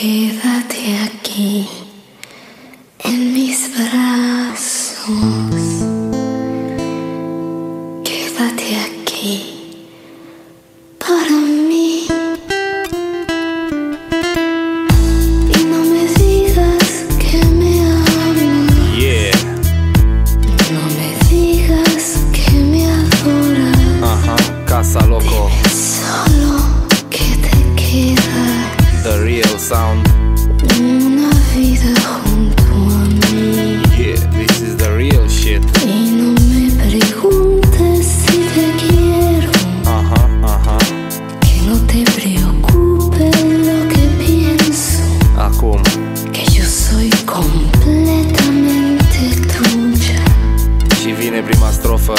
Quédate aquí, en mis brazos. Quédate aquí, strofă.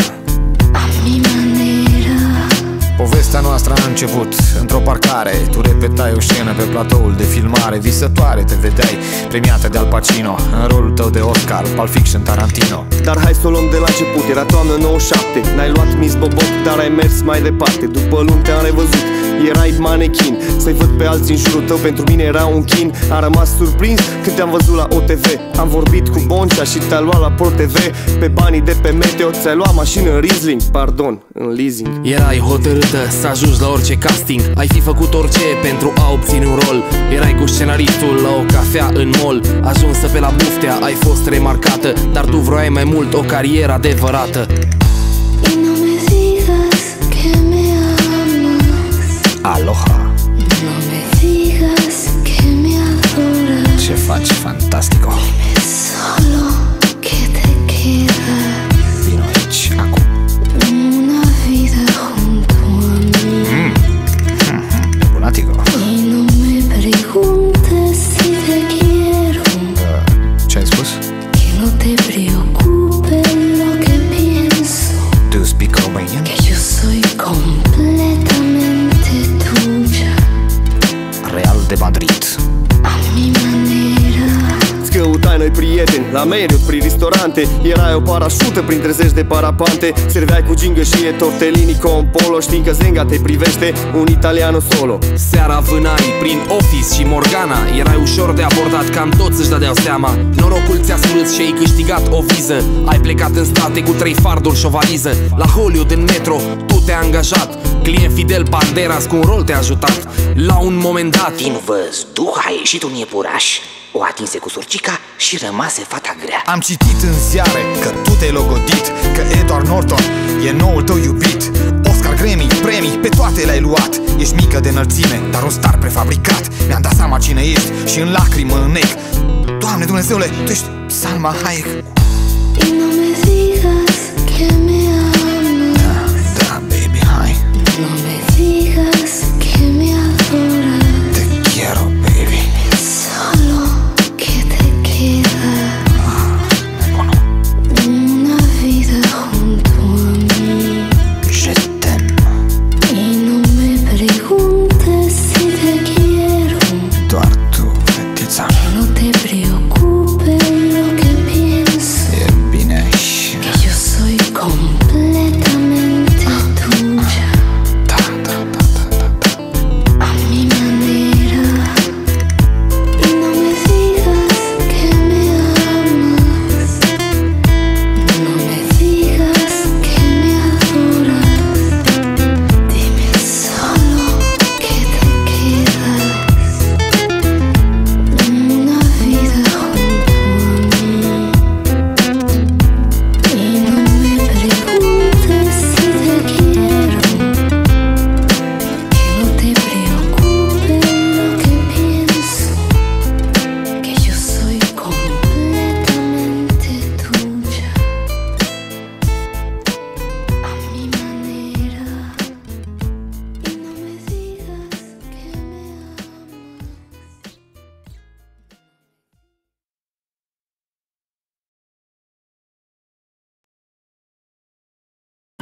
a mi manera. Povestea noastră a început într-o parcare. Tu repetai o scenă pe platoul de filmare. Visătoare te vedeai premiată de Al Pacino În rolul tău de Oscar, Pulp Fiction, Tarantino. Dar hai să o luăm de la început, era toamnă 97 N-ai luat Miss Bobot, dar ai mers mai departe. După luni te-am revăzut, erai manechin. Să-i văd pe alții în jurul tău, pentru mine era un chin. Am rămas surprins când te-am văzut la OTV Am vorbit cu Boncea și te-a luat la Pro TV Pe banii de pe Meteo ți-ai luat mașină în Riesling. Pardon, în leasing. Erai hotărâtă să ajungi la orice casting. Ai fi făcut orice pentru a obține un rol. Erai cu scenaristul la o cafea în mall. Ajunsă pe la buftea, ai fost remarcată Dar tu vroiai mai mult o carieră adevărată Aloha, no me digas que me adoras. ce faci de Madrid La Marriott, prin ristorante Erai o parașută printre zeci de parapante. Serveai cu gingășie tortellini con polo Știind că Zenga te privește Un italiano solo. Seara vânai prin Office și Morgana Erai ușor de abordat, cam toți își dădeau seama. Norocul ți-a surâs și ai câștigat o viză. Ai plecat în state cu trei farduri și o valiză. La Hollywood în metro, tu te-ai angajat. Client fidel Banderas cu un rol te-a ajutat. La un moment dat Din văzduh a ieșit un iepuraș o atinse cu surcica și rămase fata grea. Am citit în ziare că tu te-ai logodit Că Edward Norton e noul tău iubit. Oscar Grammy, premii, pe toate le-ai luat. Ești mică de înălțime, dar un star prefabricat. Mi-am dat seama cine ești și în lacrimă înnec Doamne Dumnezeule, tu ești Salma Hayek. Y no me